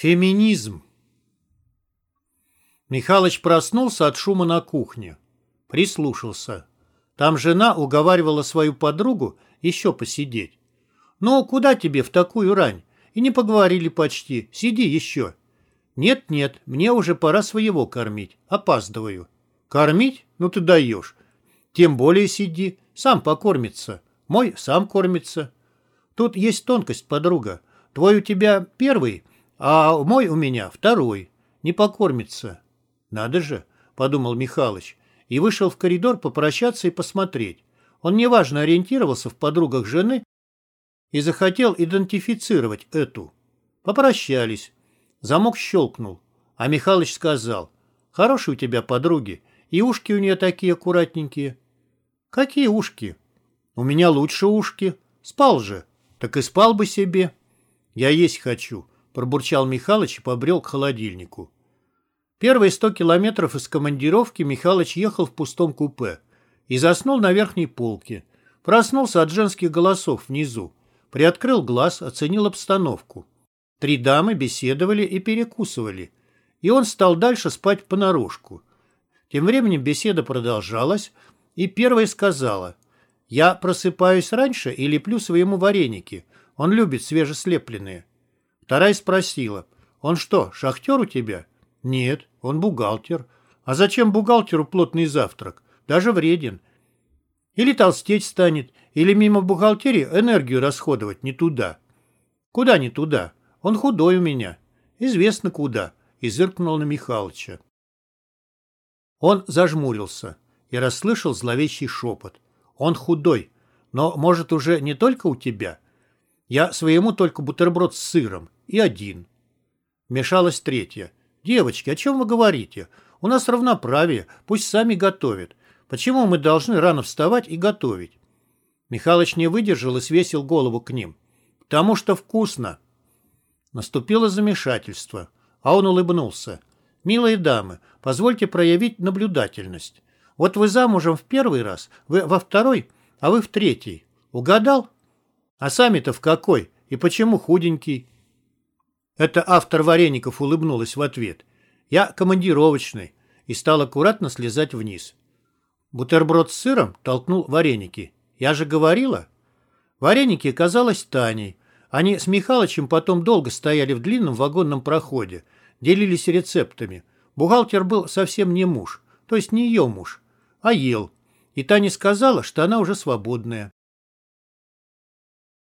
Феминизм. Михалыч проснулся от шума на кухне. Прислушался. Там жена уговаривала свою подругу еще посидеть. «Ну, куда тебе в такую рань? И не поговорили почти. Сиди еще». «Нет-нет, мне уже пора своего кормить. Опаздываю». «Кормить? Ну ты даешь. Тем более сиди. Сам покормится. Мой сам кормится». «Тут есть тонкость, подруга. Твой у тебя первый, а мой у меня второй. Не покормится. Надо же, подумал Михалыч. И вышел в коридор попрощаться и посмотреть. Он неважно ориентировался в подругах жены и захотел идентифицировать эту. Попрощались. Замок щелкнул. А Михалыч сказал, «Хорошие у тебя подруги, и ушки у нее такие аккуратненькие». «Какие ушки?» «У меня лучше ушки. Спал же. Так и спал бы себе». «Я есть хочу. Пробурчал Михалыч и побрел к холодильнику. Первые сто километров из командировки Михалыч ехал в пустом купе и заснул на верхней полке. Проснулся от женских голосов внизу. Приоткрыл глаз, оценил обстановку. Три дамы беседовали и перекусывали. И он стал дальше спать понарошку. Тем временем беседа продолжалась, и первая сказала, «Я просыпаюсь раньше и леплю своему вареники. Он любит свежеслепленные. Вторая спросила, «Он что, шахтер у тебя?» «Нет, он бухгалтер». «А зачем бухгалтеру плотный завтрак? Даже вреден. Или толстеть станет, или мимо бухгалтерии энергию расходовать не туда». «Куда не туда? Он худой у меня». «Известно куда», — и зыркнул на Михалыча. Он зажмурился и расслышал зловещий шепот. «Он худой, но, может, уже не только у тебя?» Я своему только бутерброд с сыром. И один. Мешалась третья. «Девочки, о чем вы говорите? У нас равноправие. Пусть сами готовят. Почему мы должны рано вставать и готовить?» Михалыч не выдержал и свесил голову к ним. «Потому что вкусно». Наступило замешательство, а он улыбнулся. «Милые дамы, позвольте проявить наблюдательность. Вот вы замужем в первый раз, вы во второй, а вы в третий. Угадал?» А сами-то в какой? И почему худенький? Это автор вареников улыбнулась в ответ. Я командировочный. И стал аккуратно слезать вниз. Бутерброд с сыром толкнул вареники. Я же говорила. Вареники оказалось Таней. Они с Михалычем потом долго стояли в длинном вагонном проходе, делились рецептами. Бухгалтер был совсем не муж, то есть не ее муж, а ел. И Таня сказала, что она уже свободная.